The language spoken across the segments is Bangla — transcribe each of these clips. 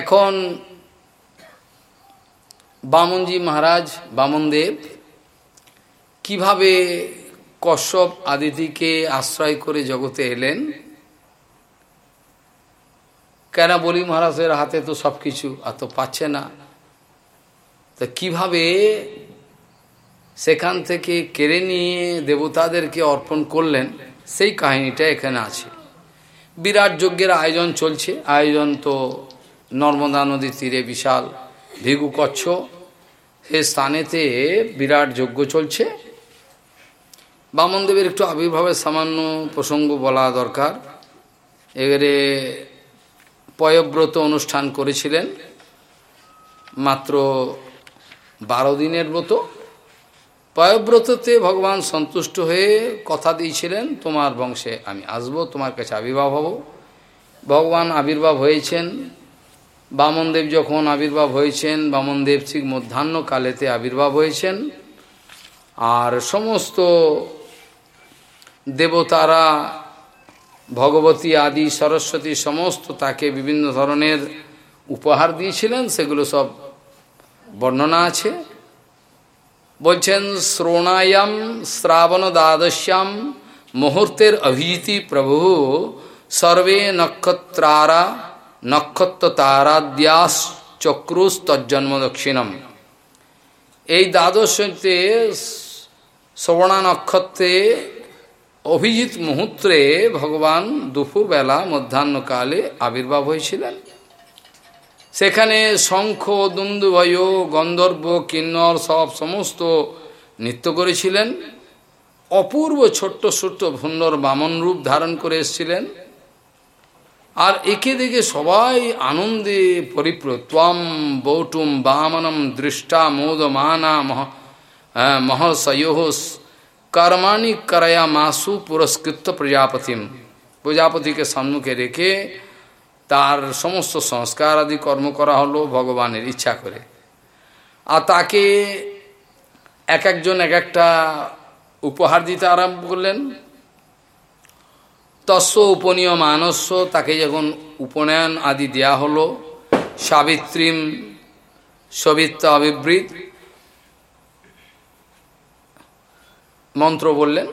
এখন বামনজি মহারাজ, বামনদেব, কীভাবে কশ্যপ আদিতিকে আশ্রয় করে জগতে এলেন? কেন বলি মহারাজের হাতে তো সব কিছু আর তো পাচ্ছে না। তা কীভাবে সেখান থেকে কেড়ে নিয়ে দেবতাদেরকে অর্পণ করলেন? সেই কাহিনীটা এখানে আছে। বিরাট যজ্ঞের আয়োজন চলছে। আয়োজন তো নর্মদা নদীর তীরে বিশাল ভিগু কচ্ছ। সে স্থানেতে বিরাট যজ্ঞ চলছে। বামনদেবের একটু আবির্ভাবের সামান্য প্রসঙ্গ বলা দরকার। এবারে পয়ব্রত অনুষ্ঠান করেছিলেন মাত্র বারো দিনের ব্রত। পয়ব্রততে ভগবান সন্তুষ্ট হয়ে কথা দিয়েছিলেন, তোমার বংশে আমি আসব, তোমার কাছে আবির্ভাব হব। ভগবান আবির্ভাব হয়েছেন বামনদেব যখন আবির্ভাব হয়েছেন বামনদেব ঠিক মধ্যাহ্ন কালেতে আবির্ভাব হয়েছেন। আর সমস্ত দেবতারা, ভগবতী আদি, সরস্বতী, সমস্ত তাকে বিভিন্ন ধরনের উপহার দিয়েছিলেন, সেগুলো সব বর্ণনা আছে। বলছেন, শ্রোণায়াম শ্রাবণ দ্বাদশ্যাম মুহূর্তের অভিজিতি প্রভু, সর্বে নক্ষত্রারা নক্ষত্র তারাদ্যাস চক্রুস তজ্জন্ম দক্ষিণম এই দ্বাদশতে শ্রবণা নক্ষত্রে অভিজিৎ মুহূর্তে ভগবান দুপুরবেলা মধ্যাহ্নকালে আবির্ভাব হয়েছিলেন। সেখানে শঙ্খ, দুন্দুভয়, গন্ধর্ব, কিন্নর সব সমস্ত নৃত্য করেছিলেন। অপূর্ব ছোট্ট ছোট্ট ভুন্নর বামন রূপ ধারণ করে এসেছিলেন। আর একে দেখে সবাই আনন্দে পরিপ্রত্বম বৌটুম বামনম দৃষ্টা মোদমানা মহ মহসয়োস কর্মাণি করয়া মাসু পুরস্কৃত প্রজাপতিম। প্রজাপতিকে সম্মুখে রেখে তার সমস্ত সংস্কার আদি কর্ম করা হলো ভগবানের ইচ্ছা করে। আর তাকে এক একজন এক একটা উপহার দিতে আরম্ভ করলেন। তস্য উপনীয় মানস্য, তাকে যখন উপনয়ন আদি দেয়া হলো, সাবিত্রীম সবিত্র অবিবৃত মন্ত্র বললেন,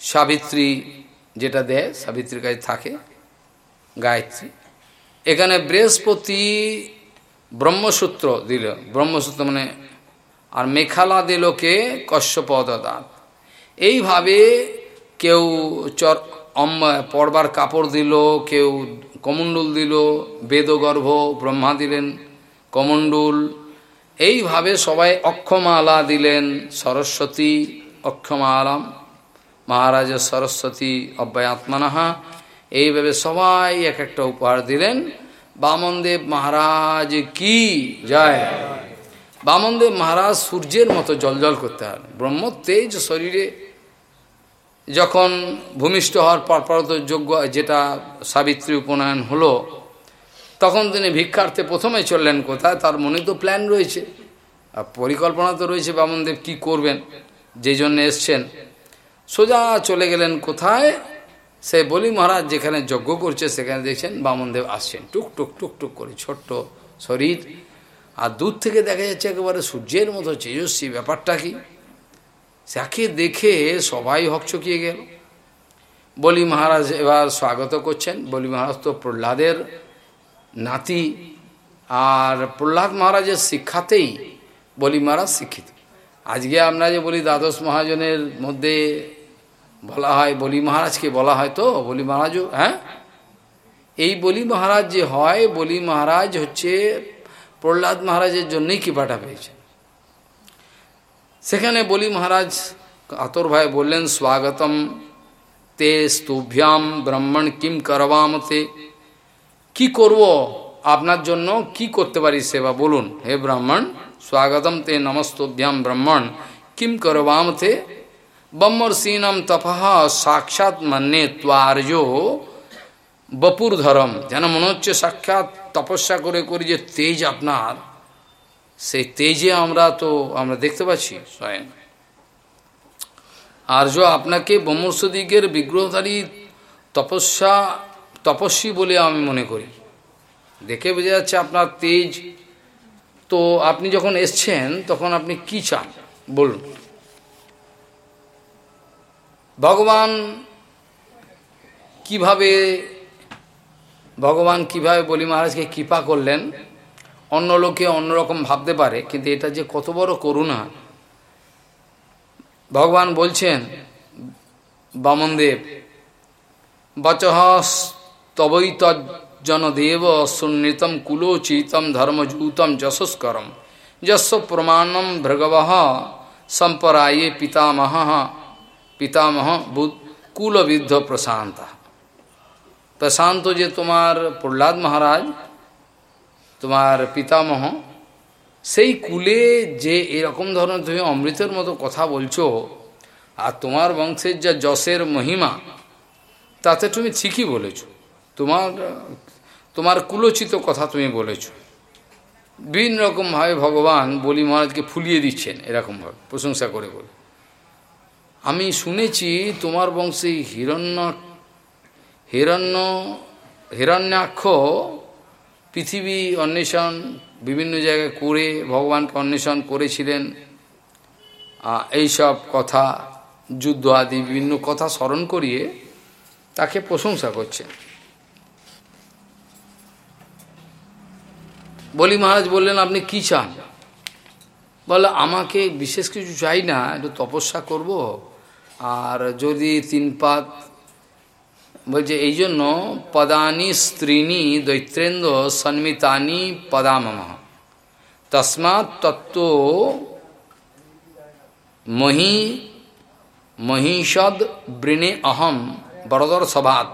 সাবিত্রী যেটা দেয়, সাবিত্রীর কাছে থাকে, গায়ত্রী। এখানে বৃহস্পতি ব্রহ্মসূত্র দিল। ব্রহ্মসূত্র মানে আর মেখালা দিল কে কশ্যপদাত এইভাবে কেউ চর পড়বার কাপড় দিল, কেউ কমণ্ডুল দিল, বেদগর্ভ, ব্রহ্মা দিলেন কমণ্ডুল। এইভাবে সবাই অক্ষমালা দিলেন সরস্বতী অক্ষমালাম। মহারাজ সরস্বতী অব্যয়াত্মনাহা এইভাবে সবাই এক একটা উপহার দিলেন। বামনদেব মহারাজ কি? যায় বামনদেব মহারাজ সূর্যের মতো জলজল করতে হয় ব্রহ্ম তেজ শরীরে যখন ভূমিষ্ঠ হওয়ার পরপরত যোগ্য যেটা সাবিত্রী উপনয়ন হলো, তখন তিনি ভিক্ষার্থে প্রথমে চললেন কোথায়? তার মনে তো প্ল্যান রয়েছে। আর পরিকল্পনা তো রয়েছে, বামনদেব কি করবেন? যে জন্য এসছেন। সোজা চলে গেলেন কোথায়? সে বলি মহারাজ, যেখানে যজ্ঞ করছে, সেখানে দেখছেন বামনদেব আসছেন। টুক টুক টুক টুক করে ছোট্ট শরীর। আর দূর থেকে দেখা যাচ্ছে একেবারে সূর্যের মতো তেজস্বী ব্যাপারটা কি? যাকে দেখে সবাই হকচকিয়ে গেল। বলি মহারাজ, এবার স্বাগত করছেন। বলি মহারাজ, তো প্রহ্লাদের নাতি আর প্রহ্লাদ মহারাজের শিক্ষাতেই বলি মহারাজ শিক্ষিত। আজকে আমরা যে বলি দ্বাদশ মহাজনের মধ্যে বলা হয়, বলি মহারাজকে বলা হয় তো? বলি মহারাজও হ্যাঁ? এই বলি মহারাজ যে হয়, বলি মহারাজ হচ্ছে প্রহ্লাদ মহারাজের জন্যই কৃপাটা পেয়েছে। সেখানে বলি মহারাজ, আতর ভাই বললেন, স্বাগতম। তে স্তুভ্যাম ব্রাহ্মণ কিম করবামতে কি করব? আপনার জন্য কি করতে পারি সেবা? বলুন, হে ব্রাহ্মণ, স্বাগতম তে নমস্তভ্যাম ব্রাহ্মণ কিম করবামতে বম্মর্ষীনম তপহ সাক্ষাৎ মন্যে ত্বার্য বপুর ধরম যেন মনে হচ্ছে সাক্ষাৎ তপস্যা করে করে যে তেজ আপনার। সেই তেজে আমরা তো, আমরা দেখতে পাচ্ছি স্বয়ং। আর্য আপনাকে ব্রহ্মস্বদিকের বিগ্রহধারী তপস্যা, তপস্বী বলে আমি মনে করি। দেখে বোঝা যাচ্ছে আপনার তেজ। তো আপনি যখন এসছেন, তখন আপনি কি চান? বলুন। ভগবান কীভাবে ভগবান কীভাবে বলি মহারাজকে কৃপা করলেন অন্য লোকে অন্যরকম ভাবতে পারে, কিন্তু এটা যে কত বড় করুণা। ভগবান বলছেন, বামনদেব বচহ তবৈ তজ্জনদেব সুনৃতম কুলোচিতম ধর্মযূতম যশস্করম। যশ প্রমাণম ভৃগব সম্পরায়ে পিতামহ পিতামহ কুলবিদ্ধ প্রশান্ত। প্রশান্ত যে তোমার প্রহ্লাদ মহারাজ তোমার পিতামহ, সেই কুলে যে এরকম ধরনের তুমি অমৃতের মতো কথা বলছো, আর তোমার বংশের যা যশের মহিমা, তাতে তুমি ঠিকই বলেছ। তোমার তোমার কুলোচিত কথা তুমি বলেছ। বিভিন্ন রকমভাবে ভগবান বলি মহারাজকে ফুলিয়ে দিচ্ছেন এরকমভাবে, প্রশংসা করে বলে। আমি শুনেছি তোমার বংশে হিরণ্য হিরণ্য, হিরণ্যাক্ষ পৃথিবী অন্বেষণ, বিভিন্ন জায়গায় করে ভগবানকে অন্বেষণ করেছিলেন। এইসব কথা, যুদ্ধ আদি বিভিন্ন কথা স্মরণ করিয়ে তাকে প্রশংসা করছেন। বলি মহারাজ বললেন, আপনি কি চান? বলে, আমাকে বিশেষ কিছু চাই না, একটু তপস্যা করব। আর যদি তিন পাত বলছে, এই জন্য পদানি স্ত্রীণী দৈত্রেন্দ্র সন্মিতানি পদামম। তসমাৎ তত্ত্ব মহি মহিষদ বৃণে অহম বড়দর সভাত।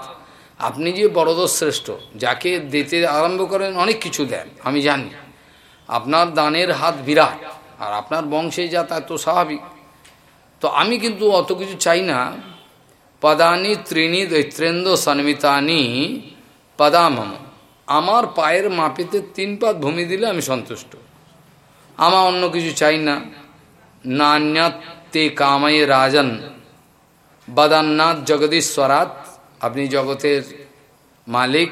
আপনি যে বড়দর শ্রেষ্ঠ, যাকে দিতে আরম্ভ করেন অনেক কিছু দেন, আমি জানি। আপনার দানের হাত বিরাট, আর আপনার বংশে যা তা তো স্বাভাবিক। তো আমি কিন্তু অত কিছু চাই না পদানি ত্রিণী দৈত্রেন্দ্র সন্মিতানি পদামম আমার পায়ের মাপিতে তিন পাত ভূমি দিলে আমি সন্তুষ্ট। আমার অন্য কিছু চাই না। নান্যতে কামাই রাজন। বদান্নাথ জগদীশ্বরাত, আপনি জগতের মালিক।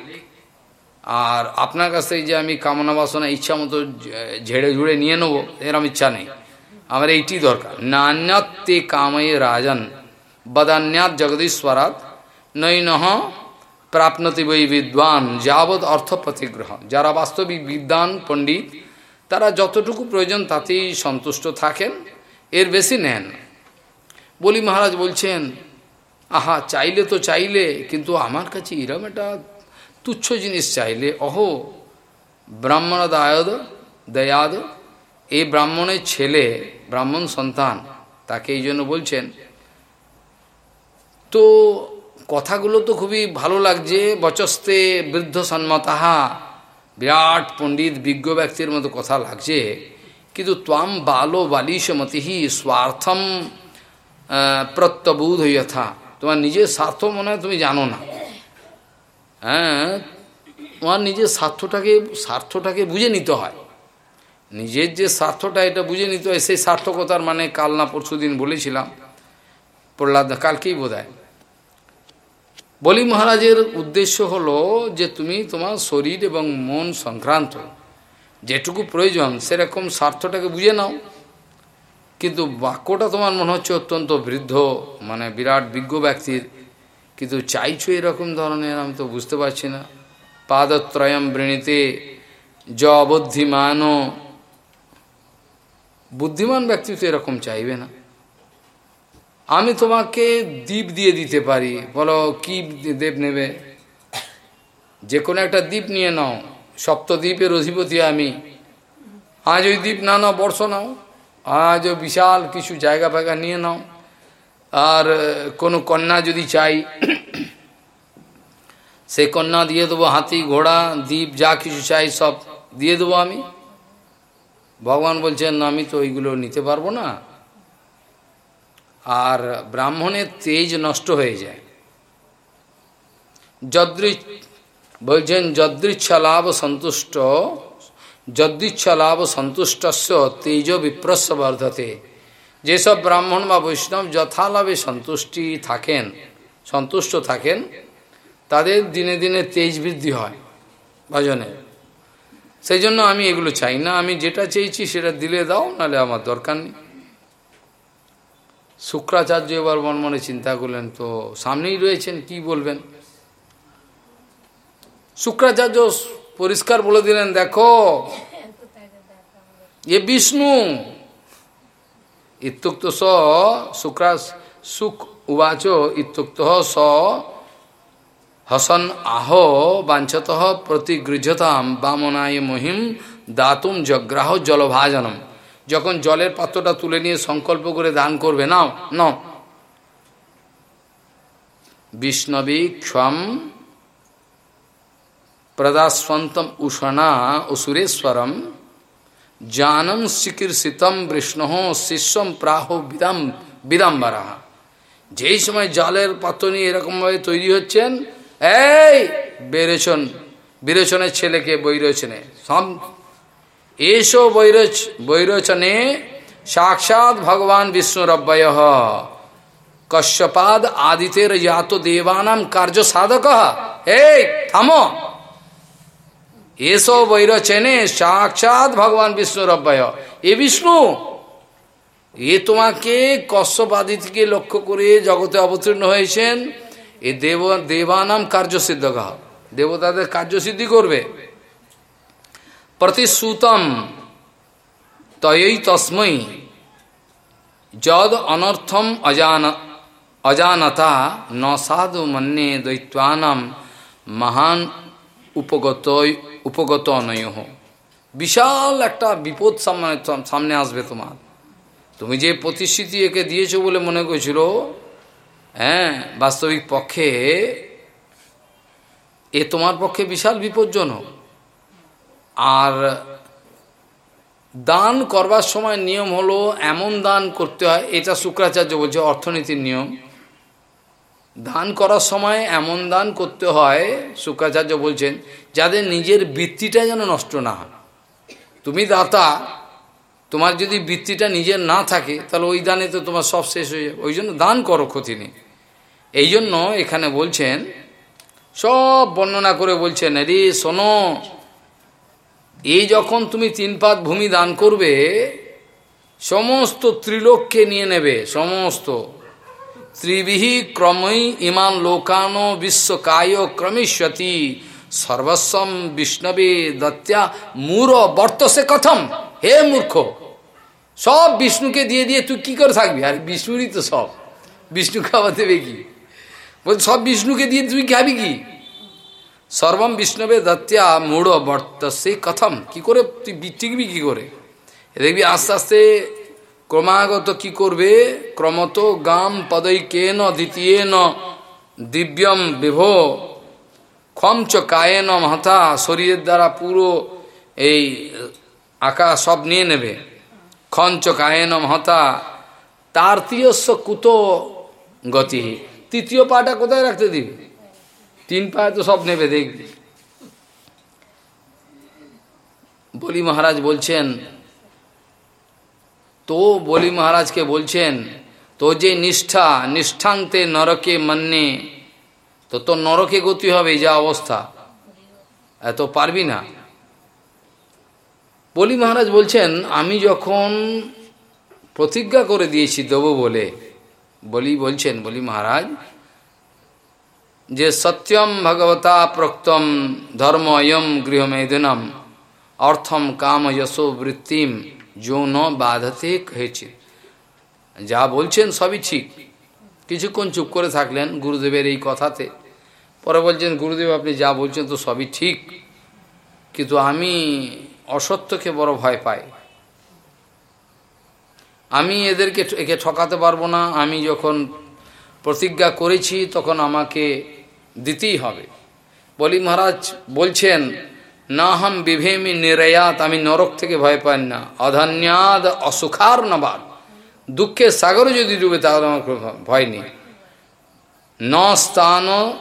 আর আপনার কাছ থেকে যে আমি কামনা বাসনা, ইচ্ছা মতো ঝেড়ে ঝুড়ে নিয়ে নেব এরম ইচ্ছা নেই। আমার এইটি দরকার। নান্যতে কাময়ে রাজন। বদান্যাত জগদীশ্বরাত নৈনহ প্রাপ্নতি বৈ বিদ্বান যাবৎ অর্থ প্রতিগ্রহ যারা বাস্তবিক বিদ্বান, পণ্ডিত, তারা যতটুকু প্রয়োজন তাতেই সন্তুষ্ট থাকেন, এর বেশি নেন। বলি মহারাজ বলছেন, আহা, চাইলে তো চাইলে, কিন্তু আমার কাছে এরম একটা তুচ্ছ জিনিস চাইলে। অহো ব্রাহ্মণ দায়দ দয়াদ এই ব্রাহ্মণের ছেলে, ব্রাহ্মণ সন্তান, তাকে এই জন্য বলছেন তো কথাগুলো তো খুবই ভালো লাগছে। বচস্তে বৃদ্ধ সন্মতাহা, বিরাট পণ্ডিত বিজ্ঞ ব্যক্তির মতো কথা লাগছে। কিন্তু ত্বাম বালো বালিশমতিহি স্বার্থম প্রত্যবোধ যথা তোমার নিজের স্বার্থ মনে হয় তুমি জানো না। হ্যাঁ তোমার নিজের স্বার্থটাকে স্বার্থটাকে বুঝে নিতে হয়। নিজের যে স্বার্থটা, এটা বুঝে নিতে হয়। সেই সার্থকতার মানে কাল না পরশু দিন বলেছিলাম। প্রহ্লাদ কালকেই বোধ বলি মহারাজের উদ্দেশ্য হলো যে তুমি তোমার শরীর এবং মন সংক্রান্ত যেটুকু প্রয়োজন সেরকম স্বার্থটাকে বুঝে নাও। কিন্তু বাক্যটা তোমার মনে হচ্ছে অত্যন্ত বৃদ্ধ মানে বিরাট বিজ্ঞ ব্যক্তির। কিন্তু চাইছো এরকম ধরনের, আমি তো বুঝতে পারছি না। পাদত্রয়ম বৃণীতে য অবদ্ধিমানও বুদ্ধিমান ব্যক্তি তো এরকম চাইবে না। আমি তোমাকে দ্বীপ দিয়ে দিতে পারি। বলো, কি দেব নেবে? যে কোনো একটা দ্বীপ নিয়ে নাও। সপ্তদ্বীপের অধিপতি আমি। আজ ওই দ্বীপ না নাও, বর্ষ নাও। আজ বিশাল কিছু জায়গা ফায়গা নিয়ে নাও। আর কোনো কন্যা যদি চাই, সে কন্যা দিয়ে দেবো হাতি, ঘোড়া, দ্বীপ, যা কিছু চাই, সব দিয়ে দেবো আমি। ভগবান বলছেন, আমি তো ওইগুলো নিতে পারব না। আর ব্রাহ্মণের তেজ নষ্ট হয়ে যায়। যদৃ বলছেন, যদৃচ্ছা লাভ সন্তুষ্ট, যদৃচ্ছা লাভ সন্তুষ্টস্য তেজ বিপ্রস্য বর্ধতে যেসব ব্রাহ্মণ বা বৈষ্ণব যথালাভে সন্তুষ্টি থাকেন, সন্তুষ্ট থাকেন, তাদের দিনে দিনে তেজ বৃদ্ধি হয়। ভজনে। সেই জন্য আমি এগুলো চাই না। আমি যেটা চেয়েছি সেটা দিলে দাও, নাহলে আমার দরকার নেই। শুক্রাচার্য এবার মন মনে চিন্তা করলেন, তো সামনেই রয়েছেন, কি বলবেন? শুক্রাচার্য পরিষ্কার বলে দিলেন, দেখো, এ বিষ্ণু, ইত্যুক্ত স, শুক্রা, সুখ উবাচ ইত্যুক্ত স, হসন আহ, বাঞ্ছত প্রতিগৃহতাম বামনায় মহিম দাতুম জগ্রাহ জলভাজনম। যখন জলের পাত্রটা তুলে নিয়ে সংকল্প করে দান করবে, নাও ন বিষ্ণবী ক্ষম প্রদাস্বন্তম উষণা অসুরেশ্বরম জানম চিকিৎসিতম বিষ্ণু শিষ্যম প্রাহ বিদাম বিদাম্বরা যেই সময় জলের পাত্র নিয়ে এরকমভাবে তৈরি হচ্ছেন, এই বেরেছন বিরেচনের ছেলেকে বৈরোচনে। সব এসো বৈরচ বৈরোচনে সাক্ষাৎ ভগবান বিষ্ণুরব্যয় কশ্যপাদ আদিতের জাত দেবানাম কার্য সাধক এই থামো এসো বৈরচেনে সাক্ষাৎ ভগবান বিষ্ণুরব্যয় এ বিষ্ণু এ তোমাকে কশ্যপাদি থেকে লক্ষ্য করে জগতে অবতীর্ণ হয়েছেন এ দেব দেবানাম কার্যসিদ্ধ কহ দেবতাদের কার্যসিদ্ধি করবে প্রতিশ্রুতম তয়ই তস্মৈ যদ অনর্থম অজান অজানতা ন সাধু মন্যে মহান উপগত উপগত অনয় বিশাল একটা বিপদ সামনে সামনে আসবে তোমার। তুমি যে প্রতিশ্রুতি একে দিয়েছ বলে মনে করছিল হ্যাঁ বাস্তবিক পক্ষে, এ তোমার পক্ষে বিশাল বিপজ্জনক। আর দান করবার সময় নিয়ম হলো এমন দান করতে হয়, এটা শুক্রাচার্য বলছে, অর্থনীতির নিয়ম। দান করার সময় এমন দান করতে হয়, শুক্রাচার্য বলছেন যাদের নিজের বৃত্তিটা যেন নষ্ট না হয়। তুমি দাতা, তোমার যদি বৃত্তিটা নিজের না থাকে, তাহলে ওই দানে তো তোমার সব শেষ হয়ে যাবে। ওই জন্য দান করো ক্ষতি নেই। এই জন্য এখানে বলছেন, সব বর্ণনা করে বলছেন, রে শোনো এই যখন তুমি তিন পাত ভূমি দান করবে, সমস্ত ত্রিলোককে নিয়ে নেবে, সমস্ত। ত্রিবিহি ক্রমই ইমান লোকানো বিশ্বকায় ক্রমিষ্যতি, সর্বস্বম বিষ্ণবে দত্যা মূর বর্তসে কথম। হে মূর্খ, সব বিষ্ণুকে দিয়ে দিয়ে তুই কি করে থাকবি? আর বিষ্ণুরই তো সব। বিষ্ণু খাওয়া দেবে কি? বল সব বিষ্ণুকে দিয়ে তুই খাবি কি? সর্বম বিষ্ণবে দত্যা মূঢ় বর্তসে কথম। কি করে? তুই টিকবি কি করে? দেখবি আস্তে আস্তে ক্রমাগত কি করবে? ক্রমত গাম পদৈ কেন দ্বিতীয় দিব্যম বিভো। ক্ষমচ কায়েন মহতা শরীরের দ্বারা পুরো এই আকাশ সব নিয়ে নেবে। খঞ্চ কায়েন মহতা তার তিয়স্ব কুত গতি। তৃতীয় পাটা কোথায় রাখতে দিবে? তিন পায়ে তো সব নেবে দেখবি বলি মহারাজ বলছেন, তো বলি মহারাজকে বলছেন, তো যে নিষ্ঠা, নিষ্ঠান্তে নরকে মান্যে, তো তোর নরকে গতি হবে যা অবস্থা। এত পারবি না? বলি মহারাজ বলছেন, আমি যখন প্রতিজ্ঞা করে দিয়েছি দেবো বলে, বলি বলছেন, বলি মহারাজ যে সত্যম ভগবতা প্রক্তম ধর্ম অয়ম গৃহমেদিনম, অর্থম কাম যশো বৃত্তিম যৌন বাধাতে হয়েছে। যা বলছেন সবই ঠিক। কিছুক্ষণ চুপ করে থাকলেন গুরুদেবের এই কথাতে। পরে বলছেন, গুরুদেব, আপনি যা বলছেন তো সবই ঠিক। কিন্তু আমি অসত্যকে বড় ভয় পাই। আমি এদেরকে একে ঠকাতে পারব না। আমি যখন প্রতিজ্ঞা করেছি, তখন আমাকে দিতেই হবে। বলি, মহারাজ বলছেন, না হাম বিভেমি নিরয়াত, আমি নরক থেকে ভয় পাই না। অধন্যাদ অসুখার নবাদ। দুঃখের সাগরে যদি ডুবে, তাহলে আমার ভয় নেই। ন স্থান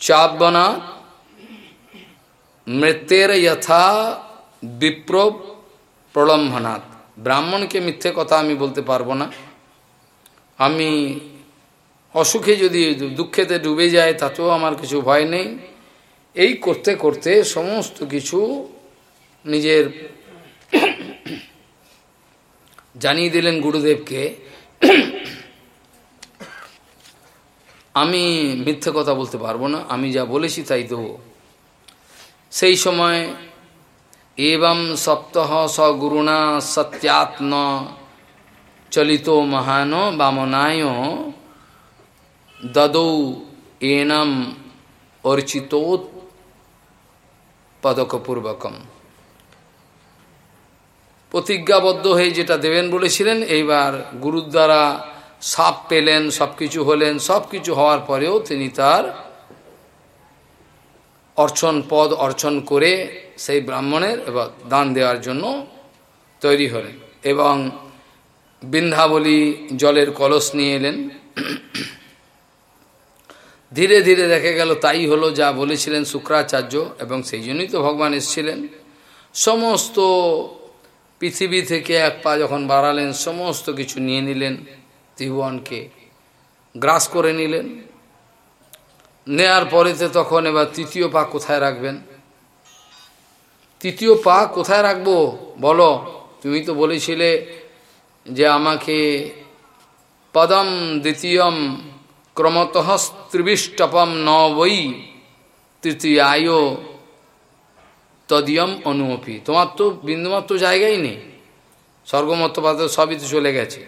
চাবনা মৃত্যের যথা বিপ্র প্রলম্বনাথ ব্রাহ্মণকে মিথ্যে কথা আমি বলতে পারব না। আমি অসুখে যদি দুঃখেতে ডুবে যায়, তাতেও আমার কিছু ভয় নেই। এই করতে করতে সমস্ত কিছু নিজের জানিয়ে দিলেন গুরুদেবকে। আমি মিথ্যে কথা বলতে পারব না, আমি যা বলেছি তাই দেবো। সেই সময় এবং সপ্তহ সগুরুণা সত্যাত্ম চলিত মহান বামনায় দদৌ এনম অর্চিতোৎ পদকপূর্বকম প্রতিজ্ঞাবদ্ধ হয়ে যেটা দেবেন বলেছিলেন, এইবার গুরুর দ্বারা সাপ পেলেন সব কিছু হলেন সব কিছু হওয়ার পরেও তিনি তার অর্চন পদ অর্চন করে সেই ব্রাহ্মণের এবার দান দেওয়ার জন্য তৈরি হলেন এবং বৃন্দাবলী জলের কলস নিয়ে এলেন। ধীরে ধীরে দেখা গেল তাই হলো যা বলেছিলেন শুক্রাচার্য এবং সেই জন্যই তো ভগবান এসেছিলেন। সমস্ত পৃথিবী থেকে এক পা যখন বাড়ালেন, সমস্ত কিছু নিয়ে নিলেন ত্রিভুবনকে, গ্রাস করে নিলেন। নেয়ার পরেতে তখন এবার তৃতীয় পা কোথায় রাখবেন? তৃতীয় পা কোথায় রাখব? বলো, তুমি তো বলেছিলে যে আমাকে পদম দ্বিতীয়ম ক্রমত ত্রিবিষ্টপম ন বই তৃতীয়ায় তদীয়ম অনুমপি তোমার তো বিন্দুমাত্র জায়গাই নেই। স্বর্গমত্তপাত সবই তো চলে গেছে।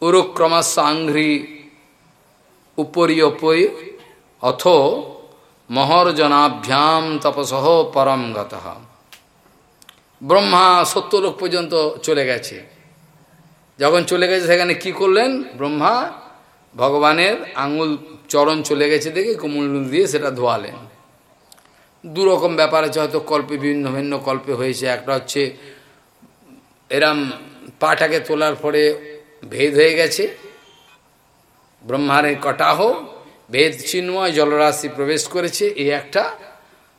উরুক্রমাসাংঘ্রি উপরি অপরি অথ মহর্জনাভ্যাম তপসহ পরম গত। ব্রহ্মা সত্য লোক পর্যন্ত চলে গেছে। যখন চলে গেছে সেখানে কি করলেন? ব্রহ্মা ভগবানের আঙুল, চরণ চলে গেছে দেখে কোমল দিয়ে সেটা ধোয়ালেন। দুরকম ব্যাপার আছে, হয়তো কল্পে বিভিন্ন ভিন্ন কল্পে হয়েছে। একটা হচ্ছে, এরম পাটাকে তোলার পরে ভেদ হয়ে গেছে। ব্রহ্মারে কটাহ, ভেদ চিন্ময় জলরাশি প্রবেশ করেছে। এই একটা।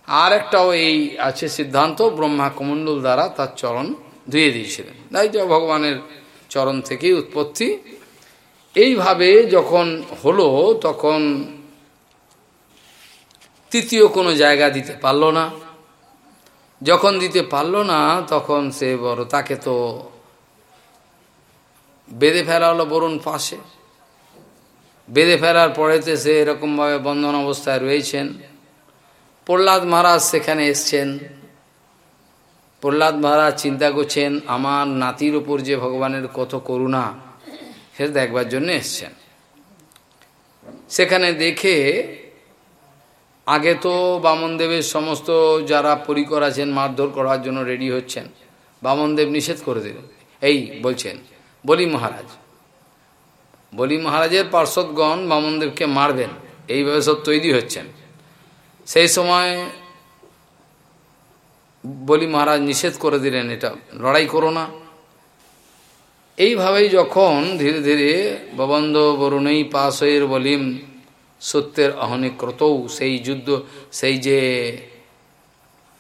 আর একটাও এই আছে সিদ্ধান্ত, ব্রহ্মা কমণ্ডল দ্বারা তার চরণ ধুয়ে দিয়েছিলেন। তাই ভগবানের চরণ থেকেই উৎপত্তি। এইভাবে যখন হলো, তখন তৃতীয় কোনো জায়গা দিতে পারল না। যখন দিতে পারল না, তখন সে বড়, তাকে তো বেঁধে ফেলা হলো বরুণ পাশে। বেঁধে ফেলার পরেতে সে এরকমভাবে বন্ধন অবস্থায় রয়েছেন। প্রহ্লাদ মহারাজ সেখানে এসছেন। প্রহ্লাদ মহারাজ চিন্তা করছেন, আমার নাতির উপর যে ভগবানের কত করুণা সে দেখবার জন্য এসছেন। সেখানে দেখে আগে তো বামনদেবের সমস্ত যারা পরিকর আছেন, মারধর করার জন্য রেডি হচ্ছেন, বামনদেব নিষেধ করে দিলেন। এই বলছেন, বলি মহারাজ, বলি মহারাজের পার্শ্বদগণ বামনদেবকে মারবেন, এইভাবে সব তৈরি হচ্ছেন। সেই সময় বলি মহারাজ নিষেধ করে দিলেন, এটা লড়াই করো না। এইভাবেই যখন ধীরে ধীরে ববন্ধ বরুণই পাশ হয়ে বলিম, সত্যের অহনিক্রতও সেই যুদ্ধ, সেই যে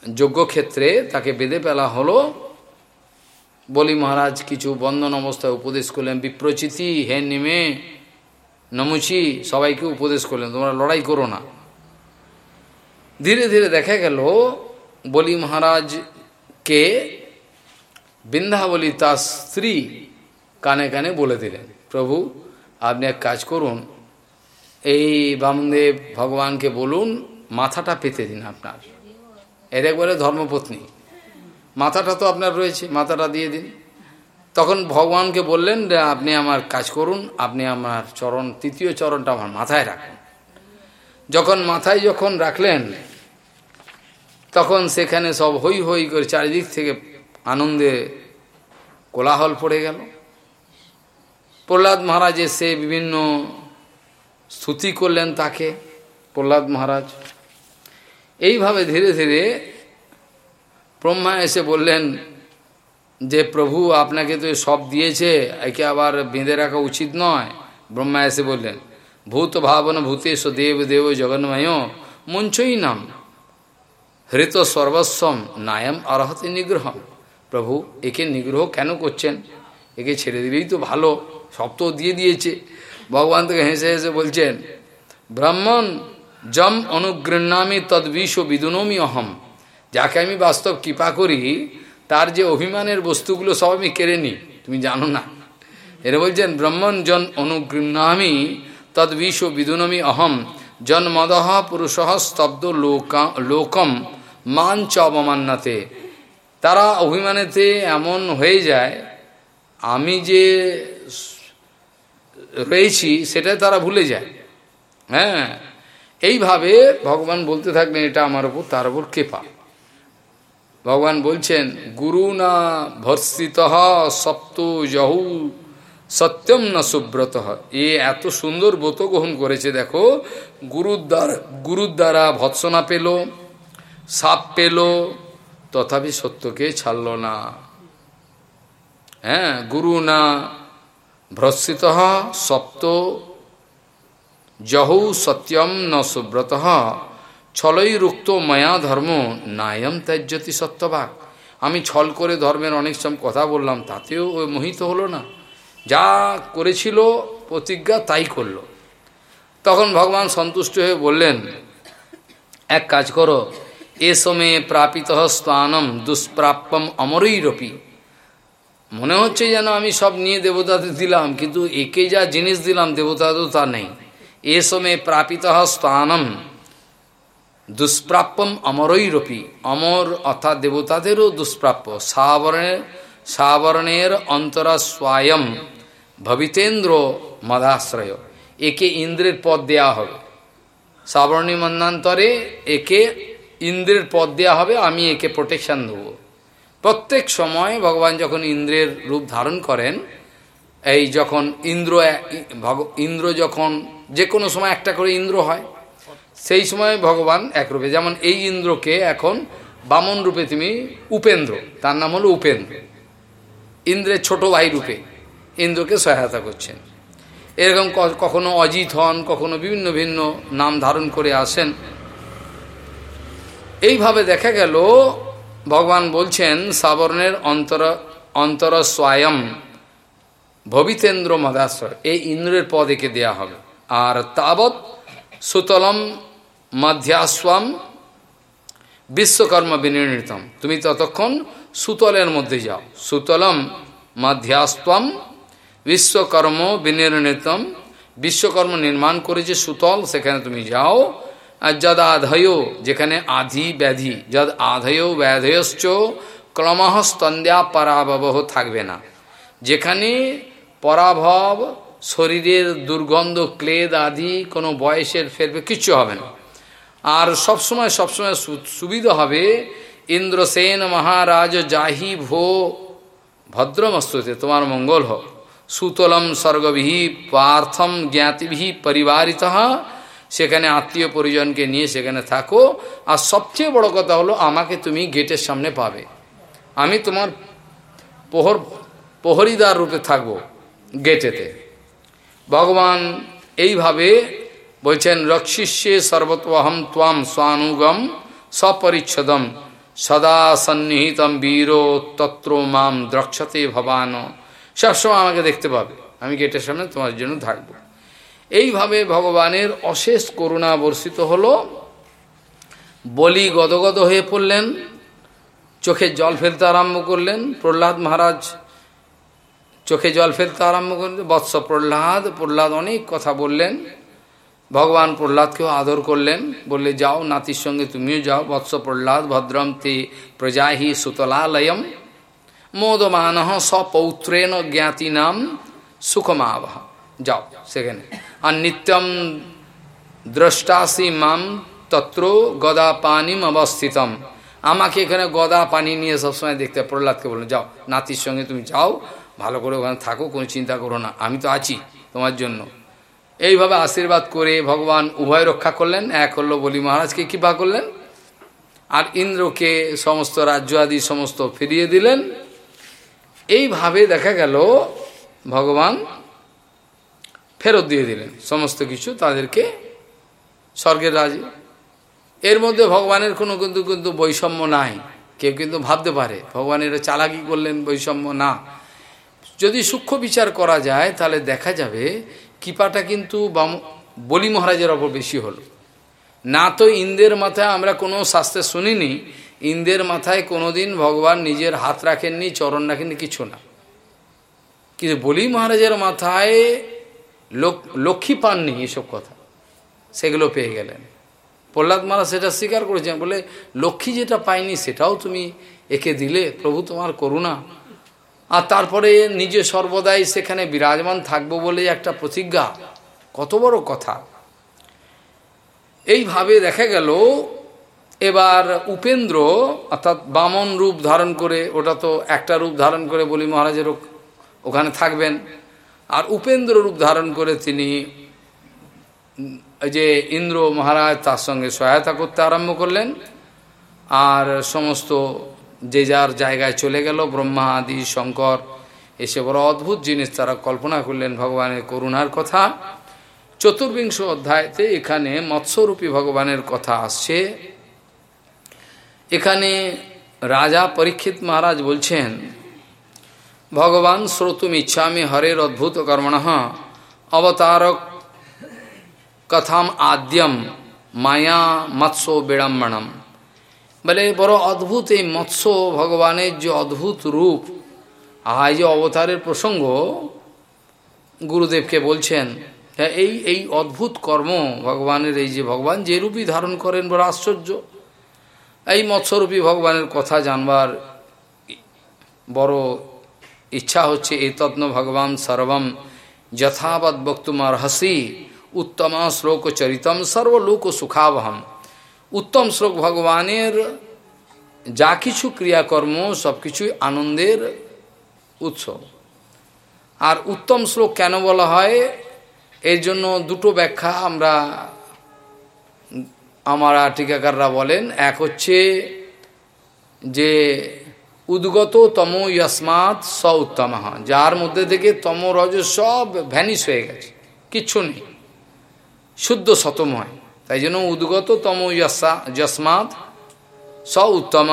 যজ্ঞক্ষেত্রে তাকে বেঁধে ফেলা হলো, বলি মহারাজ, কিছু বন্ধন অবস্থায় উপদেশ করলেন, বিপ্রচিতি, হে নেমে, নমুচি, সবাইকে উপদেশ করলেন, তোমরা লড়াই করো না। ধীরে ধীরে দেখা গেল, বলি মহারাজকে বৃন্দাবলী তার স্ত্রী কানে কানে বলে দিলেন, প্রভু, আপনি এক কাজ করুন, এই বামদেব ভগবানকে বলুন, মাথাটা পেতে দিন আপনার। এর একবারে ধর্মপত্নী, মাথাটা তো আপনার রয়েছে, মাথাটা দিয়ে দিন। তখন ভগবানকে বললেন যে আপনি আমার কাজ করুন, আপনি আমার চরণ, তৃতীয় চরণটা আমার মাথায় রাখুন। যখন মাথায় যখন রাখলেন, তখন সেখানে সব হই হই করে চারিদিক থেকে আনন্দে কোলাহল পড়ে গেল। প্রহ্লাদ মহারাজ এসে বিভিন্ন স্তুতি করলেন তাকে, প্রহ্লাদ মহারাজ। এইভাবে ধীরে ধীরে ব্রহ্মা এসে বললেন যে, প্রভু, আপনাকে তো সব দিয়েছে, একে আবার বেঁধে রাখা উচিত নয়। ব্রহ্মা এসে বললেন, ভূত ভাবন ভূতেশ দেব দেব জগন্ময়, মঞ্চই নাম। হৃত সর্বস্বম নায়ম অরহতে নিগ্রহ প্রভু, একে নিগ্রহ কেন করছেন? একে ছেড়ে দিলেই তো ভালো। সব তো দিয়ে দিয়েছে। ভগবান থেকে হেসে হেসে বলছেন, ব্রাহ্মণ জম অনুগৃণামি তদ্বিষ বিদুনমি অহম। যাকে আমি বাস্তব কৃপা করি, তার যে অভিমানের বস্তুগুলো সব আমি কেড়ে নিই। তুমি জানো না। এরা বলছেন, ব্রহ্মণ জন অনুগৃণামি তদ্বিষ বিদুনমি অহম। জন্মদহ পুরুষ স্তব্ধ লোকা, লোকম চ অবমান্নাতে। তারা অভিমানেতে এমন হয়ে যায়, আমি যে রয়েছি সেটাই তারা ভুলে যায়। হ্যাঁ? এইভাবে ভগবান বলতে থাকলেন এটা আমার ওপর তার ওপর কৃপা। ভগবান বলছেন, গুরু না ভর্ষিত সপ্ত জহু সত্যম না সুব্রত। এ এত সুন্দর ব্রত গ্রহণ করেছে, দেখো। গুরুর দ্বারা গুরুর দ্বারা ভৎসনা পেল, সাপ পেল, তথাপি সত্যকে ছাড়ল না। হ্যাঁ? গুরু না ভ্রস্িত সপ্ত জহৌ সত্যম ন সুব্রত ছলই রুক্ত মায়া ধর্ম নায়ম ত্যাজ্যতি সত্যবাক আমি ছল করে ধর্মের অনেক সব কথা বললাম, তাতেও ওই মোহিত হলো না। যা করেছিল, প্রতিজ্ঞা তাই করল। তখন ভগবান সন্তুষ্ট হয়ে বললেন, এক কাজ করো, এ সময়ে প্রাপিত স্থানম দুষ্প্রাপ্যম অমরৈরপি। মনে হচ্ছে যেন আমি সব নিয়ে দেবতাতে দিলাম, কিন্তু একে যা জিনিস দিলাম দেবতাতেও তা নেই। এ সময়ে প্রাপিত স্থানম, দুষ্প্রাপ্যম অমরৈরপি। অমর অর্থাৎ দেবতাদেরও দুষ্প্রাপ্য। সাবরণের সাবরণের অন্তরা স্বয়ং ভবিতেন্দ্র মদাশ্রয়। একে ইন্দ্রের পদ দেয়া হবে। সাবরণী মন্দান্তরে একে ইন্দ্রের পদ দেওয়া হবে, আমি একে প্রোটেকশন দেব। প্রত্যেক সময় ভগবান যখন ইন্দ্রের রূপ ধারণ করেন, এই যখন ইন্দ্র ইন্দ্র যখন যে কোনো সময় একটা করে ইন্দ্র হয়, সেই সময় ভগবান একরূপে যেমন এই ইন্দ্রকে এখন বামন রূপে তুমি উপেন্দ্র, তার নাম হলো উপেন্দ্র। ইন্দ্রের ছোট ভাই রূপে ইন্দ্রকে সহায়তা করছেন। এরকম কখনো অজিত হন, কখনো বিভিন্ন ভিন্ন নাম ধারণ করে আসেন। এইভাবে দেখা গেল ভগবান বলছেন, সাবরণের অন্তর অন্তর স্বয়ং ভবিতেন্দ্র মদাশ্রয়। এই ইন্দ্রের পদ একে দেয়া হবে। আর তাবৎ সুতলম মধ্যাস্বাম বিশ্বকর্ম বিনির্ণিতম। তুমি ততক্ষণ সুতলের মধ্যে যাও। সুতলম মধ্যাস্তম বিশ্বকর্ম বিনির্ণিতম। বিশ্বকর্ম নির্মাণ করেছে সুতল, সেখানে তুমি যাও। আর যদ আধয় যেখানে আধি ব্যাধি, যদ আধয় ব্যাধয়শ্চ ক্রমহ স্তন্দ্যা পরাভব থাকবে না। যেখানে পরাভব, শরীরের দুর্গন্ধ, ক্লেদ আদি কোনো বয়সের ফেরবে কিচ্ছু হবে না। আর সবসময় সবসময় সুবিধা হবে ইন্দ্রসেন মহারাজ জাহি ভো, ভদ্রমস্তুতে, তোমার মঙ্গল হোক। সুতলম স্বর্গবিহি পার্থম জ্ঞাতিবিহি পরিবারিত সেখানে আত্মীয় পরিজনকে নিয়ে সেখানে থাকো। আর সবচেয়ে বড় কথা হলো, আমাকে তুমি গেটের সামনে পাবে। আমি তোমার প্রহর, প্রহরিদার রূপে থাকব গেটেতে। ভগবান এইভাবে বলছেন, রক্ষিষ্যে সর্বতোহম ত্বাম স্বানুগম সপরিচ্ছদম সদা সন্নিহিতম বীর তত্র মাম দ্রক্ষতে ভবান। সবসময় আমাকে দেখতে পাবে। আমি গেটের সামনে তোমার জন্য থাকব। এইভাবে ভগবানের অশেষ করুণা বর্ষিত হল। বলি গদগদ হয়ে পড়লেন, চোখে জল ফেলতে আরম্ভ করলেন। প্রহ্লাদ মহারাজ চোখে জল ফেলতে আরম্ভ করলেন, বৎস প্রহ্লাদ প্রহ্লাদ অনেক কথা বললেন। ভগবান প্রহ্লাদকেও আদর করলেন, বললে, যাও নাতির সঙ্গে তুমিও যাও, বৎস প্রহ্লাদ, ভদ্রম তে প্রজাহি সুতলালয়ম। মোদমান সপৌত্রেণ জ্ঞাতি নাম সুখমাবহ যাও, সেখানে। আর নিত্যম দ্রষ্টাসি মাম তত্র গদা পানিম অবস্থিতম। আমাকে এখানে গদা পানি নিয়ে সবসময় দেখতে প্রহ্লাদকে বললেন যাও, নাতির সঙ্গে তুমি যাও, ভালো করে ওখানে থাকো, কোনো চিন্তা করো না, আমি তো আছি তোমার জন্য। এইভাবে আশীর্বাদ করে ভগবান উভয় রক্ষা করলেন, এক হলো বলি মহারাজকে কৃপা করলেন, আর ইন্দ্রকে সমস্ত রাজ্য আদি সমস্ত ফিরিয়ে দিলেন। এইভাবে দেখা গেল, ভগবান ফেরত দিয়ে দিলেন। সমস্ত কিছু তাদেরকে স্বর্গের রাজে। এর মধ্যে ভগবানের কোনো কিন্তু কিন্তু বৈষম্য নাই। কেউ কিন্তু ভাবতে পারে ভগবানের চালাকি করলেন, বৈষম্য না। যদি সূক্ষ্ম বিচার করা যায়, তাহলে দেখা যাবে কৃপাটা কিন্তু বাম, বলি মহারাজের ওপর বেশি হলো। না তো ইন্দ্রের মাথায় আমরা কোনো শাস্ত্রে শুনিনি, ইন্দ্রের মাথায় কোনোদিন ভগবান নিজের হাত রাখেননি, চরণ রাখেননি, কিছু না। কিন্তু বলি মহারাজের মাথায় লক্ষ্মী পাননি এসব কথা। সেগুলো পেয়ে গেলেন। প্রহ্লাদ মহারাজ সেটা স্বীকার করেছেন। বলে, লক্ষ্মী যেটা পাইনি সেটাও তুমি একে দিলে, প্রভু তোমার করুণা। আর তারপরে নিজে সর্বদাই সেখানে বিরাজমান থাকব বলে একটা প্রতিজ্ঞা। কত বড় কথা। এইভাবে দেখা গেল, এবার উপেন্দ্র, অর্থাৎ বামন রূপ ধারণ করে, ওটা তো একটা রূপ ধারণ করে বলি মহারাজের ওখানে থাকবেন। আর উপেন্দ্র রূপ ধারণ করে তিনি যে ইন্দ্র মহারাজ তার সঙ্গে সহায়তা করতে আরম্ভ করলেন, আর সমস্ত যে যার জায়গায় চলে গেল, ব্রহ্মা, আদি, শঙ্কর, এসে বড় অদ্ভুত জিনিস তারা কল্পনা করলেন ভগবানের করুণার কথা। চতুর্বিংশ অধ্যায়তে এখানে মৎস্যরূপী ভগবানের কথা আসছে। এখানে রাজা পরীক্ষিত মহারাজ বলছেন ভগবান শ্রোতুম ইচ্ছামি হরের অদ্ভুত কর্মণ অবতারক কথাম আদ্যম মায়া মৎস্য বিড়ম্বণম। বলে, বড় অদ্ভুত এই মৎস্য ভগবানের যে অদ্ভুত রূপ আয় যে অবতারের প্রসঙ্গ গুরুদেবকে বলছেন এই এই অদ্ভুত কর্ম ভগবানের, এই যে ভগবান যে রূপই ধারণ করেন, বড় আশ্চর্য। এই মৎস্যরূপী ভগবানের কথা জানবার বড় ইচ্ছা হচ্ছে এই তত্ন ভগবান সর্বম যথাবৎ বক্তুমার হাসি উত্তমা শ্লোক চরিতম সর্বলোক সুখাবহম। উত্তম শ্লোক ভগবানের যা কিছু ক্রিয়াকর্ম সব কিছুই আনন্দের উৎস। আর উত্তম শ্লোক কেন বলা হয়? এর জন্য দুটো ব্যাখ্যা আমরা আমার টিকাকাররা বলেন। এক হচ্ছে যে উদ্গত তম ইয়সমাত স উত্তম যার মধ্যে থেকে তম রজ সব ভ্যানিস হয়ে গেছে, কিচ্ছু নেই, শুদ্ধ শতময় তাই জন্য উদ্গত তম যস্মাত স উত্তম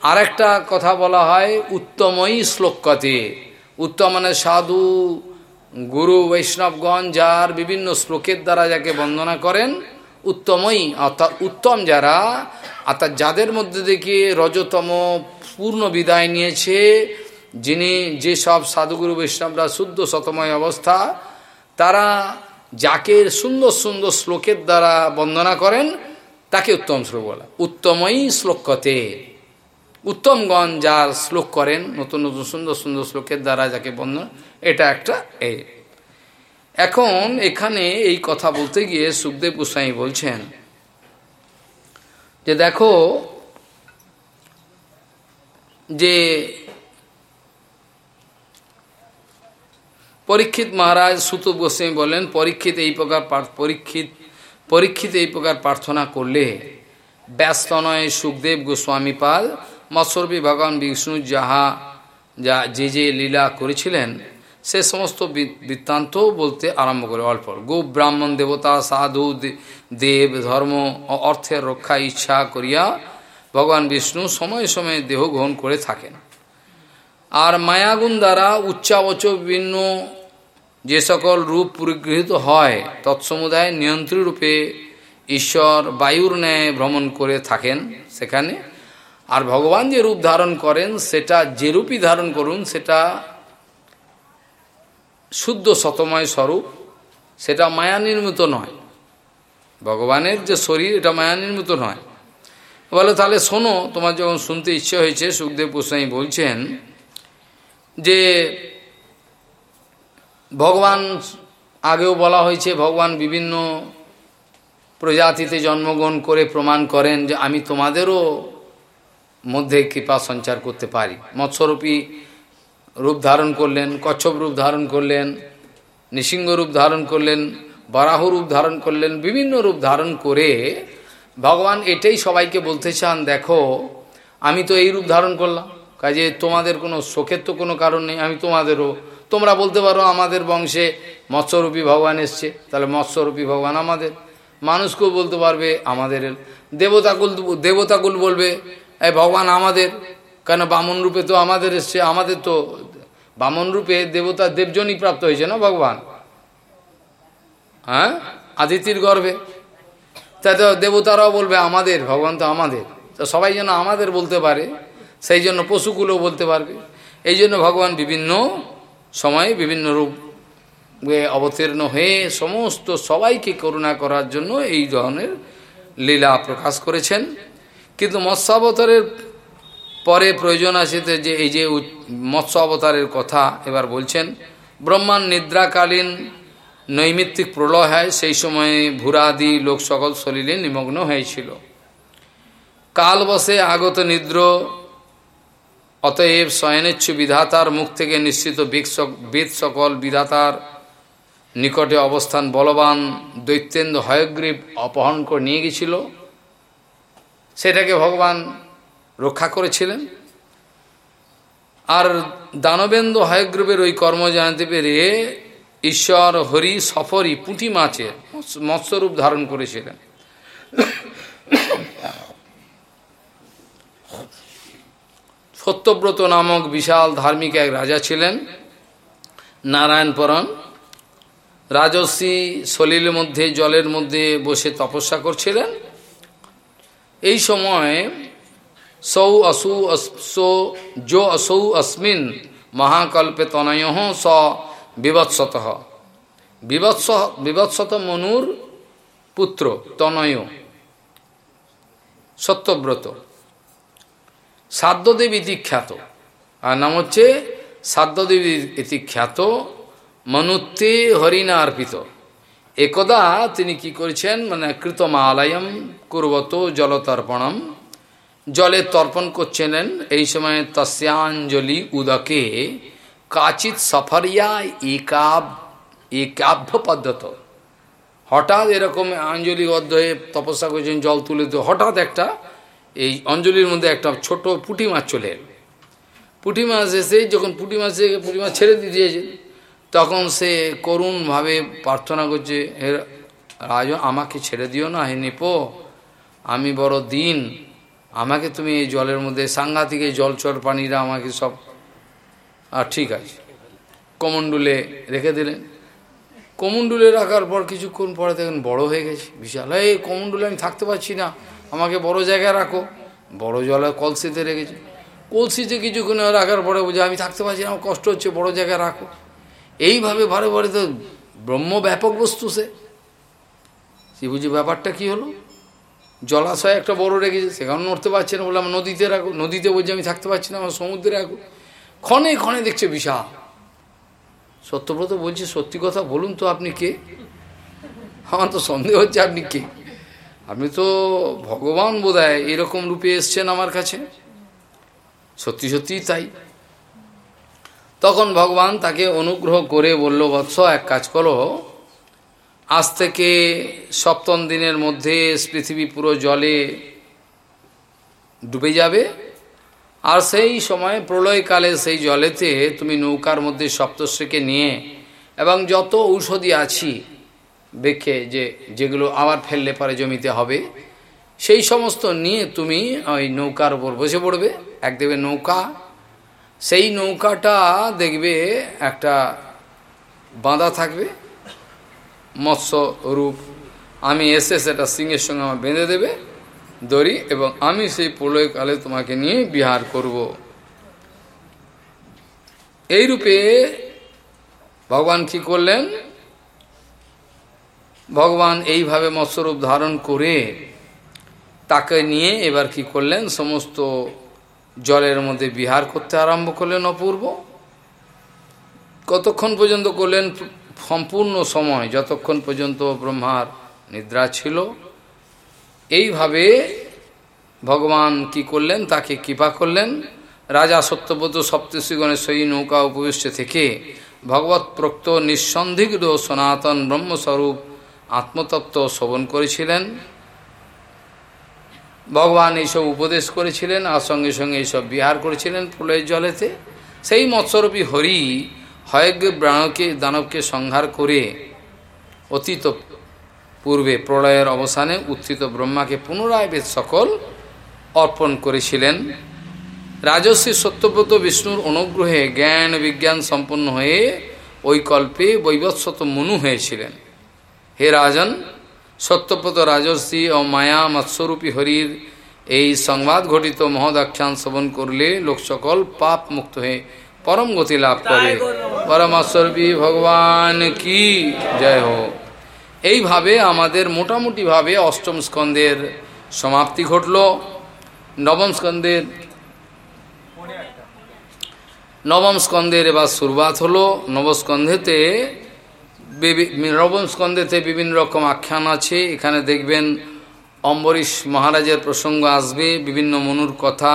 আর একটা কথা বলা হয়, উত্তমই শ্লোকতে উত্তম মানে সাধু, গুরু বৈষ্ণবগণ যার বিভিন্ন শ্লোকের দ্বারা যাকে বন্দনা করেন, উত্তমই, অর্থাৎ উত্তম যারা, অর্থাৎ যাদের মধ্যে থেকে রজতম পূর্ণ বিদায় নিয়েছে। যিনি যেসব সাধুগুরু বৈষ্ণবরা শুদ্ধ শতময় অবস্থা, তারা যাকে সুন্দর সুন্দর শ্লোকের দ্বারা বন্দনা করেন, তাকে উত্তম শ্লোক বলা। উত্তমই শ্লোকতে উত্তমগণ যার শ্লোক করেন, নতুন নতুন সুন্দর সুন্দর শ্লোকের দ্বারা যাকে বন্দনা, এটা একটা এ। এখন এখানে এই কথা বলতে গিয়ে সুখদেব গোস্বাই বলছেন যে, দেখো যে পরীক্ষিত মহারাজ সুত গোস্বামী বলেন, পরীক্ষিত এই প্রকার পরীক্ষিত পরীক্ষিত এই প্রকার প্রার্থনা করলে ব্যস্ত নয় সুখদেব গোস্বামী পাল। মৎসরবী ভগবান বিষ্ণু যাহা, যা যে যে লীলা করেছিলেন, সে সমস্ত বৃত্তান্ত বলতে আরম্ভ করে অল্প। গো ব্রাহ্মণ দেবতা, সাধু দেব ধর্ম অর্থের রক্ষা, ইচ্ছা করিয়া ভগবান বিষ্ণু সময়ে সময়ে দেহ গ্রহণ করে থাকেন। আর মায়াগুণ দ্বারা উচ্চাবচ বিভিন্ন যে সকল রূপ পরিগৃহীত হয়, তৎসমুদায় নিয়ন্ত্রী রূপে ঈশ্বর বায়ুর ন্যায় ভ্রমণ করে থাকেন সেখানে। আর ভগবান যে রূপ ধারণ করেন, সেটা যে রূপই ধারণ করুন, সেটা শুদ্ধ শতময় স্বরূপ, সেটা মায়া নির্মিত নয়। ভগবানের যে শরীর, এটা মায়া নির্মিত নয়। বলে, তাহলে শোনো, তোমার যখন শুনতে ইচ্ছে হয়েছে, সুখদেব গোস্বাই বলছেন যে, ভগবান, আগেও বলা হয়েছে, ভগবান বিভিন্ন প্রজাতিতে জন্মগ্রহণ করে প্রমাণ করেন যে আমি তোমাদেরও মধ্যে কৃপা সঞ্চার করতে পারি। মৎস্যরূপী রূপ ধারণ করলেন, কচ্ছপ রূপ ধারণ করলেন, নৃসিংহ রূপ ধারণ করলেন, বরাহ রূপ ধারণ করলেন, বিভিন্ন রূপ ধারণ করে ভগবান এটাই সবাইকে বলতে চান, দেখো, আমি তো এই রূপ ধারণ করলাম। কাজে তোমাদের কোনো শোকের তো কোনো কারণ নেই, আমি তোমাদেরও। তোমরা বলতে পারো আমাদের বংশে মৎস্যরূপী ভগবান এসছে, তাহলে মৎস্যরূপী ভগবান আমাদের। মানুষকেও বলতে পারবে আমাদের। দেবতাকুল দেবতাকুল বলবে এই ভগবান আমাদের। কেন বামন রূপে তো আমাদের এসছে, আমাদের তো বামন রূপে দেবতা দেবজনই প্রাপ্ত হয়েছে না ভগবান? হ্যাঁ? আদিতির গর্ভে। তাতে দেবতারাও বলবে, আমাদের, ভগবান তো আমাদের। তো সবাই যেন আমাদের বলতে পারে, সেই জন্য পশুগুলো বলতে পারবে। এই জন্য ভগবান বিভিন্ন সময়ে বিভিন্ন রূপ অবতীর্ণ হয়ে সমস্ত সবাইকে করুণা করার জন্য এই ধরনের লীলা প্রকাশ করেছেন। কিন্তু মৎস্যাবতারের পরে প্রয়োজন আছে যে এই যে মৎস্য অবতারের কথা এবার বলছেন ব্রহ্মাণ নিদ্রাকালীন নৈমিত্তিক প্রলয় হয়, সেই সময়ে ভূরাদি লোক সকল শরীরে নিমগ্ন হয়েছিল। কাল বসে আগত নিদ্র, অতএব শয়নেচ্ছু বিধাতার মুখ থেকে নিশ্চিত বেদ সকল বিধাতার নিকটে অবস্থান বলবান দৈত্যেন্দ্র হয়গ্রীব অপহরণ করে নিয়ে গেছিল সেটাকে ভগবান রক্ষা করেছিলেন। আর দানবেন্দ্র হয়গ্রীবের ওই কর্ম জানাতে পেরে ঈশ্বর হরি সফরি পুঁটি মাছের মৎস্যরূপ ধারণ করেছিলেন। সত্যব্রত নামক বিশাল ধার্মিক এক রাজা ছিলেন, নারায়ণপরণ। রাজশ্রী সলিলের মধ্যে, জলের মধ্যে বসে তপস্যা করছিলেন। এই সময় সৌ আসু যো আসৌ অস্মিন মহাকল্পে তনয় স বিবৎসত। বিবৎস বিবৎসত মনুর পুত্র তনয়। সত্যব্রত। সাদ্যদেব ইতি খ্যাত আর নাম হচ্ছে সাদ্যদেব ইতি খ্যাত মনুত্বে হরিণা অর্পিত একদা তিনি কি করেছেন? মানে কৃতমালয়ম কুর্বত জলতর্পণম। জলে তর্পণ করছিলেন। এই সময় তস্যাঞ্জলি উদকে কাচিত সফরিয়া একাব একাভ্য পদ্ধত হঠাৎ এরকম আঞ্জলি অধ্যায়ে তপস্যা করেছেন, জল তুলে তো হঠাৎ একটা, এই অঞ্জলির মধ্যে একটা ছোট পুঁটি মাছ চলে এল। পুঁটি মাছ এসে যখন পুঁটি মাছ পুঁটি মাছ ছেড়ে দিয়েছে তখন সে করুণভাবে প্রার্থনা করছে, হে রাজ, আমাকে ছেড়ে দিও না, হে নিপো, আমি বড় দিন। আমাকে তুমি এই জলের মধ্যে, সাংঘাতিক এই জলচর পানিরা আমাকে সব আর ঠিক আছে। কমণ্ডুলে রেখে দিলেন। কমণ্ডুলে রাখার পর কিছুক্ষণ পরে দেখেন বড় হয়ে গেছে। বিশাল। এই কমণ্ডুলে আমি থাকতে পারছি না। আমাকে বড় জায়গায় রাখো। বড় জলে কলসিতে রেখেছে। কলসিতে কিছুক্ষণ রাখার পরে বুঝে আমি থাকতে পারছি না, আমার কষ্ট হচ্ছে, বড় জায়গায় রাখো। এইভাবে ভারে ভারে তো ব্রহ্ম ব্যাপক বস্তু সে। সে বুঝি ব্যাপারটা কি হলো? জলাশয় একটা বড় রেখেছে। সেখানে নড়তে পারছে না বলে আমার নদীতে রাখো। নদীতে বলছে, আমি থাকতে পারছি না, আমার সমুদ্রে রাখো। ক্ষণে ক্ষণে দেখছে বিশাল। সত্যব্রত বলছে, সত্যি কথা বলুন তো আপনি কে? আমার তো সন্দেহ হচ্ছে আপনি কে? আপনি তো ভগবান বোধ এরকম রূপে এসছেন আমার কাছে। সত্যি সত্যি তাই। তখন ভগবান তাকে অনুগ্রহ করে বলল, বৎস, এক কাজ করো। আজ থেকে সপ্তম দিনের মধ্যে পৃথিবী পুরো জলে ডুবে যাবে। আর সেই সময় প্রলয়কালে সেই জলেতে তুমি নৌকার মধ্যে সপ্তশ্রীকে নিয়ে এবং যত ঔষধি আছি বেখে যে যেগুলো আবার ফেললে পরে জমিতে হবে, সেই সমস্ত নিয়ে তুমি ওই নৌকার উপর বসে পড়বে। এক দেবে নৌকা, সেই নৌকাটা দেখবে একটা বাঁধা থাকবে মৎস্য রূপ আমি এসে সেটা সিংহের সঙ্গে আমার বেঁধে দেবে। দড়ি এবং আমি সেই প্রলয়কালে তোমাকে নিয়ে বিহার করব। এই রূপে ভগবান কি করলেন? ভগবান এইভাবে মৎস্যরূপ ধারণ করে তাকে নিয়ে এবার কি করলেন? সমস্ত জলের মধ্যে বিহার করতে আরম্ভ করলেন অপূর্ব। কতক্ষণ পর্যন্ত করলেন? সম্পূর্ণ সময়। যতক্ষণ পর্যন্ত ব্রহ্মার নিদ্রা ছিল এইভাবে ভগবান কি করলেন? তাকে কৃপা করলেন। রাজা সত্যব্রত সপ্তর্ষিগণের সেই নৌকা উপবিষ্ট থেকে ভগবত প্রক্ত নিঃসন্দিগ্ধ সনাতন ব্রহ্মস্বরূপ আত্মতত্ত্ব শ্রবণ করেছিলেন। ভগবান এইসব উপদেশ করেছিলেন আর সঙ্গে সঙ্গে এইসব বিহার করেছিলেন প্রলয়ের জলেতে। সেই মৎস্যরূপী হরি হয়জ্ঞ ব্রাণকে দানবকে সংহার করে অতীত পূর্বে প্রলয়ের অবসানে উত্থিত ব্রহ্মাকে পুনরায় বেদ সকল অর্পণ করেছিলেন। রাজশ্রী সত্যব্রত বিষ্ণুর অনুগ্রহে জ্ঞান বিজ্ঞান সম্পন্ন হয়ে ওই কল্পে বৈবৎসত মনু হয়েছিলেন। হে রাজন সত্যব্রত রাজর্ষি ও মায়া মৎস্বরূপী হরির এই সংবাদ ঘটিত মহদাখ্যান শ্রবণ করলে লোক সকল পাপ মুক্ত হয়ে পরম গতি লাভ করে। পরমাস্বরূপী ভগবান কি? জয় হোক। এইভাবে আমাদের মোটামুটিভাবে অষ্টম স্কন্ধের সমাপ্তি ঘটল। নবম স্কন্ধের নবম স্কন্ধের এবার শুরুয়াত হলো। নবস্কন্ধেতে নবম স্কন্ধেতে বিভিন্ন রকম আখ্যান আছে। এখানে দেখবেন অম্বরীশ মহারাজের প্রসঙ্গ আসবে। বিভিন্ন মনুর কথা